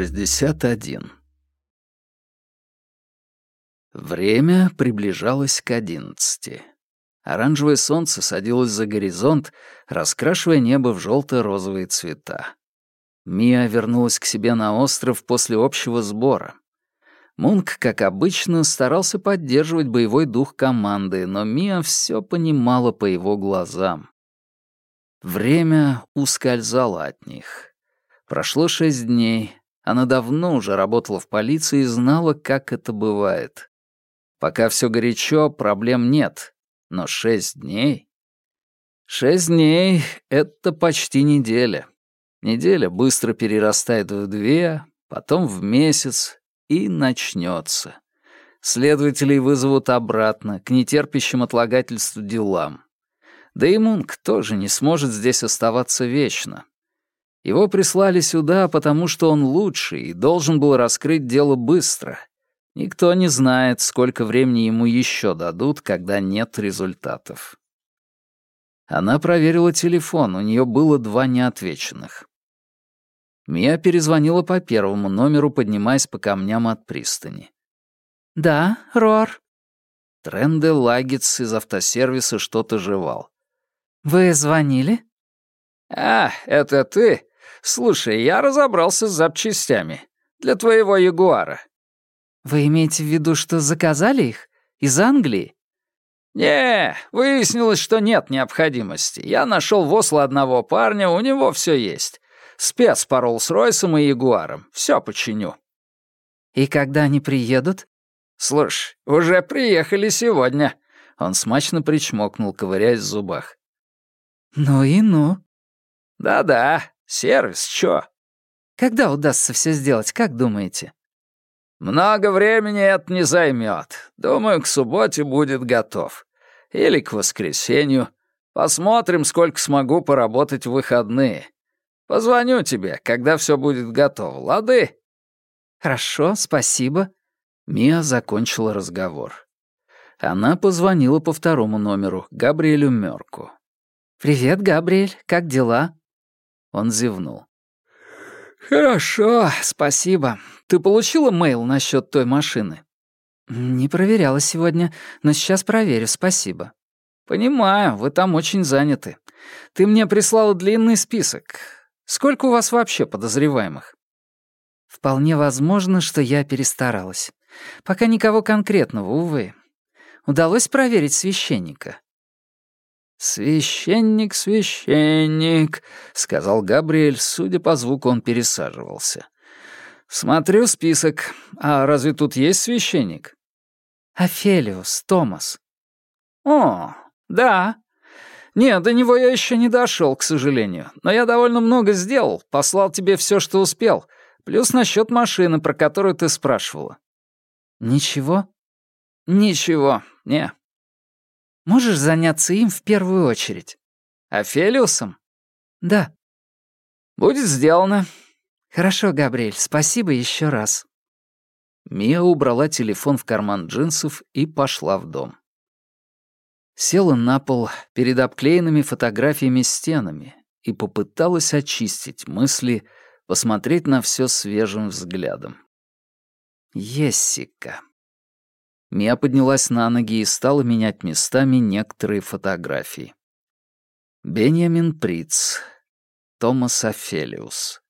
61. Время приближалось к одиннадцати. Оранжевое солнце садилось за горизонт, раскрашивая небо в желто-розовые цвета. Мия вернулась к себе на остров после общего сбора. Мунк, как обычно, старался поддерживать боевой дух команды, но Мия все понимала по его глазам. Время ускользало от них. Прошло шесть дней, она давно уже работала в полиции и знала, как это бывает. Пока все горячо, проблем нет. Но шесть дней... Шесть дней — это почти неделя. Неделя быстро перерастает в две, потом в месяц, и начнется. Следователей вызовут обратно, к нетерпящим отлагательству делам. Да и Мунк тоже не сможет здесь оставаться вечно. Его прислали сюда, потому что он лучший и должен был раскрыть дело быстро. Никто не знает, сколько времени ему еще дадут, когда нет результатов. Она проверила телефон, у нее было два неотвеченных. Мия перезвонила по первому номеру, поднимаясь по камням от пристани. «Да, Рор». Тренде Лагец из автосервиса что-то жевал. «Вы звонили?» «А, это ты? Слушай, я разобрался с запчастями. Для твоего Ягуара». «Вы имеете в виду, что заказали их? Из Англии?» «Не, выяснилось, что нет необходимости. Я нашел в Осло одного парня, у него все есть. Спец по Роллс-Ройсам и Ягуарам. Все починю». «И когда они приедут?» «Слушай, уже приехали сегодня». Он смачно причмокнул, ковыряясь в зубах. «Ну и ну». «Да-да, Сервис, чё? Когда удастся все сделать, как думаете? Много времени это не займет. Думаю, к субботе будет готов. Или к воскресенью. Посмотрим, сколько смогу поработать в выходные. Позвоню тебе, когда все будет готово, лады? Хорошо, спасибо. Мия закончила разговор. Она позвонила по второму номеру, Габриэлю Мёрку. «Привет, Габриэль, как дела?» Он зевнул. «Хорошо, спасибо. Ты получила мейл насчет той машины?» «Не проверяла сегодня, но сейчас проверю, спасибо». «Понимаю, вы там очень заняты. Ты мне прислала длинный список. Сколько у вас вообще подозреваемых?» «Вполне возможно, что я перестаралась. Пока никого конкретного, увы. Удалось проверить священника. «Священник, священник», — сказал Габриэль, судя по звуку, он пересаживался. «Смотрю список. А разве тут есть священник?» «Офелиус, Томас». «О, да. Нет, до него я еще не дошел, к сожалению. Но я довольно много сделал, послал тебе все, что успел. Плюс насчет машины, про которую ты спрашивала». «Ничего?» «Ничего, не». Можешь заняться им в первую очередь?» «Офелиусом?» «Да». «Будет сделано». «Хорошо, Габриэль, спасибо еще раз». Мия убрала телефон в карман джинсов и пошла в дом. Села на пол перед обклеенными фотографиями стенами и попыталась очистить мысли, посмотреть на все свежим взглядом. Ессика. Мия поднялась на ноги и стала менять местами некоторые фотографии. Бенjamin Приц, Томас Офелиус.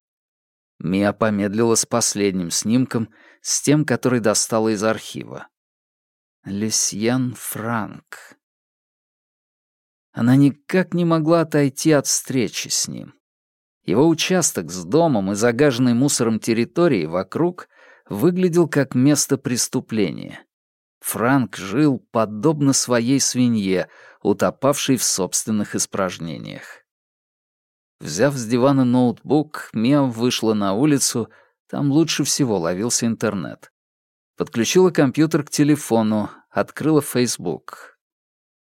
Мия помедлила с последним снимком, с тем, который достала из архива. Люсьен Франк. Она никак не могла отойти от встречи с ним. Его участок с домом и загаженной мусором территорией вокруг выглядел как место преступления. Франк жил подобно своей свинье, утопавшей в собственных испражнениях. Взяв с дивана ноутбук, Мия вышла на улицу, там лучше всего ловился интернет. Подключила компьютер к телефону, открыла Facebook.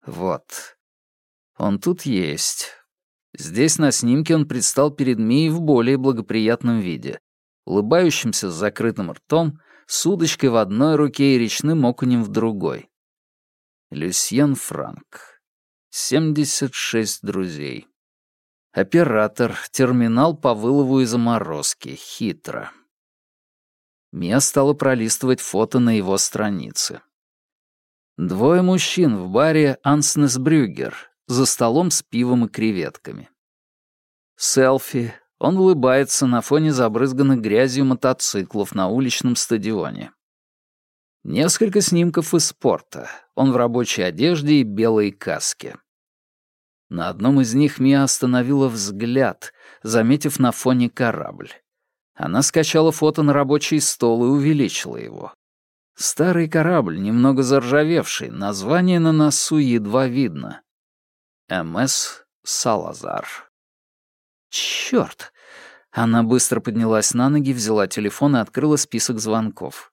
Вот. Он тут есть. Здесь на снимке он предстал перед Мией в более благоприятном виде, улыбающимся с закрытым ртом, с удочкой в одной руке и речным окунем в другой. Люсьен Франк. 76 друзей. Оператор, терминал по вылову и заморозке, хитро. Мия стала пролистывать фото на его странице. Двое мужчин в баре «Анснес Брюгер» за столом с пивом и креветками. Селфи. Он улыбается на фоне забрызганных грязью мотоциклов на уличном стадионе. Несколько снимков из спорта. Он в рабочей одежде и белой каске. На одном из них Мия остановила взгляд, заметив на фоне корабль. Она скачала фото на рабочий стол и увеличила его. Старый корабль, немного заржавевший, название на носу едва видно. МС Салазар. Чёрт! Она быстро поднялась на ноги, взяла телефон и открыла список звонков.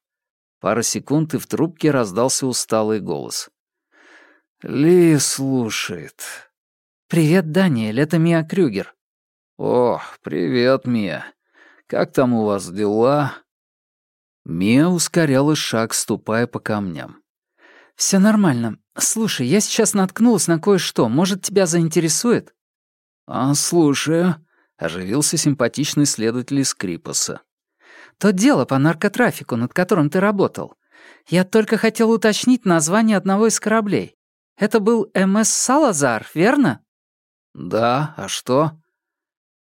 Пара секунд, и в трубке раздался усталый голос. «Ли слушает». «Привет, Даниэль, это Мия Крюгер». «О, привет, Мия. Как там у вас дела?» Мия ускоряла шаг, ступая по камням. Все нормально. Слушай, я сейчас наткнулась на кое-что. Может, тебя заинтересует?» «А, слушаю», — оживился симпатичный следователь из Крипоса. «То дело по наркотрафику, над которым ты работал. Я только хотел уточнить название одного из кораблей. Это был МС «Салазар», верно?» «Да, а что?»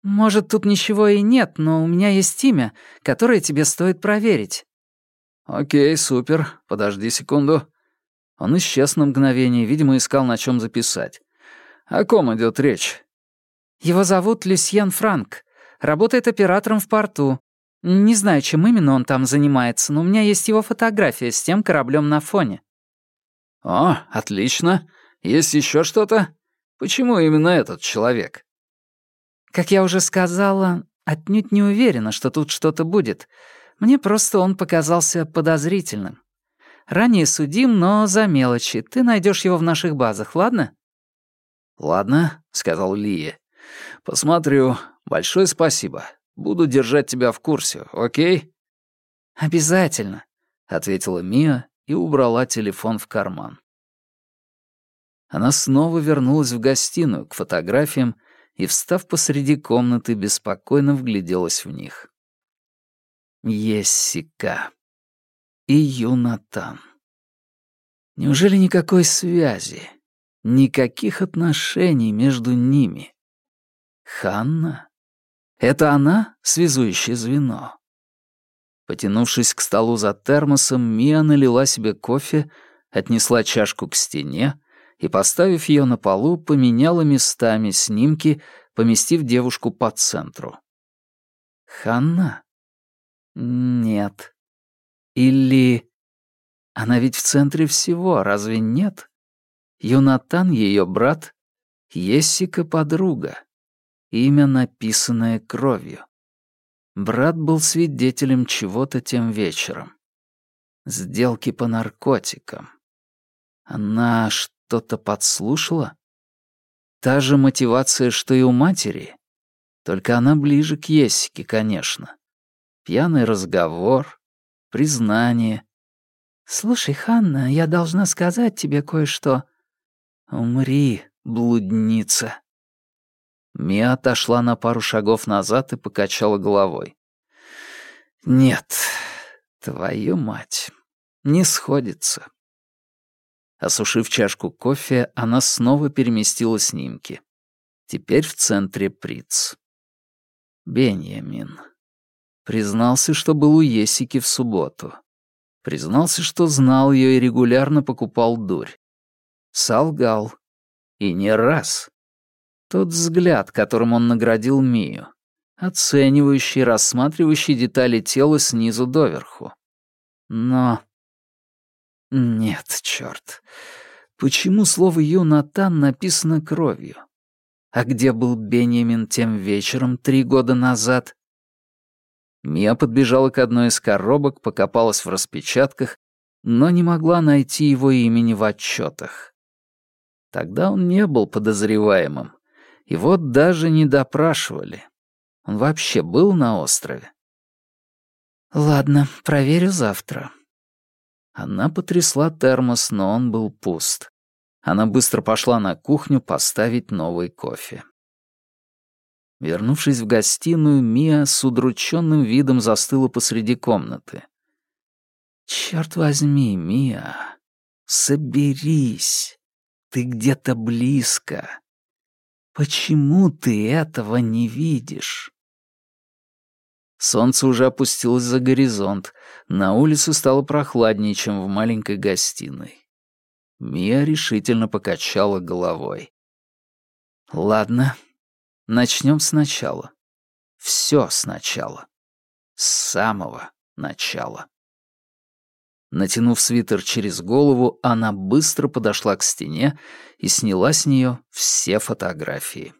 «Может, тут ничего и нет, но у меня есть имя, которое тебе стоит проверить». «Окей, супер. Подожди секунду». Он исчез на мгновение, видимо, искал на чем записать. «О ком идет речь?» «Его зовут Люсьен Франк. Работает оператором в порту. Не знаю, чем именно он там занимается, но у меня есть его фотография с тем кораблем на фоне». «О, отлично. Есть еще что-то? Почему именно этот человек?» Как я уже сказала, отнюдь не уверена, что тут что-то будет. Мне просто он показался подозрительным. Ранее судим, но за мелочи. Ты найдешь его в наших базах, ладно?» «Ладно», — сказал Лия. «Посмотрю. Большое спасибо. Буду держать тебя в курсе, окей?» «Обязательно», — ответила Мия и убрала телефон в карман. Она снова вернулась в гостиную к фотографиям и, встав посреди комнаты, беспокойно вгляделась в них. Ессика и Юнатан. Неужели никакой связи, никаких отношений между ними? Ханна? Это она, связующее звено? Потянувшись к столу за термосом, Мия налила себе кофе, отнесла чашку к стене и, поставив ее на полу, поменяла местами снимки, поместив девушку по центру. Ханна? Нет. Или... Она ведь в центре всего, разве нет? Юнатан — ее брат, Ессика — подруга. Имя, написанное кровью. Брат был свидетелем чего-то тем вечером. Сделки по наркотикам. Она что-то подслушала? Та же мотивация, что и у матери. Только она ближе к Ессике, конечно. Пьяный разговор, признание. «Слушай, Ханна, я должна сказать тебе кое-что». «Умри, блудница». Мия отошла на пару шагов назад и покачала головой. «Нет, твою мать, не сходится». Осушив чашку кофе, она снова переместила снимки. Теперь в центре Приц. Беньямин. Признался, что был у Есики в субботу. Признался, что знал ее и регулярно покупал дурь. Солгал. И не раз. Тот взгляд, которым он наградил Мию. Оценивающий, рассматривающий детали тела снизу доверху. Но нет, черт. Почему слово «Юнатан» написано кровью? А где был Бенjamin тем вечером три года назад? Мия подбежала к одной из коробок, покопалась в распечатках, но не могла найти его имени в отчетах. Тогда он не был подозреваемым. И вот даже не допрашивали. Он вообще был на острове? «Ладно, проверю завтра», она потрясла термос, но он был пуст. Она быстро пошла на кухню поставить новый кофе. Вернувшись в гостиную, Мия с удрученным видом застыла посреди комнаты. Черт возьми, Мия, соберись. Ты где-то близко. Почему ты этого не видишь? Солнце уже опустилось за горизонт. На улице стало прохладнее, чем в маленькой гостиной. Мия решительно покачала головой. «Ладно, начнем сначала. Все сначала. С самого начала». Натянув свитер через голову, она быстро подошла к стене и сняла с нее все фотографии.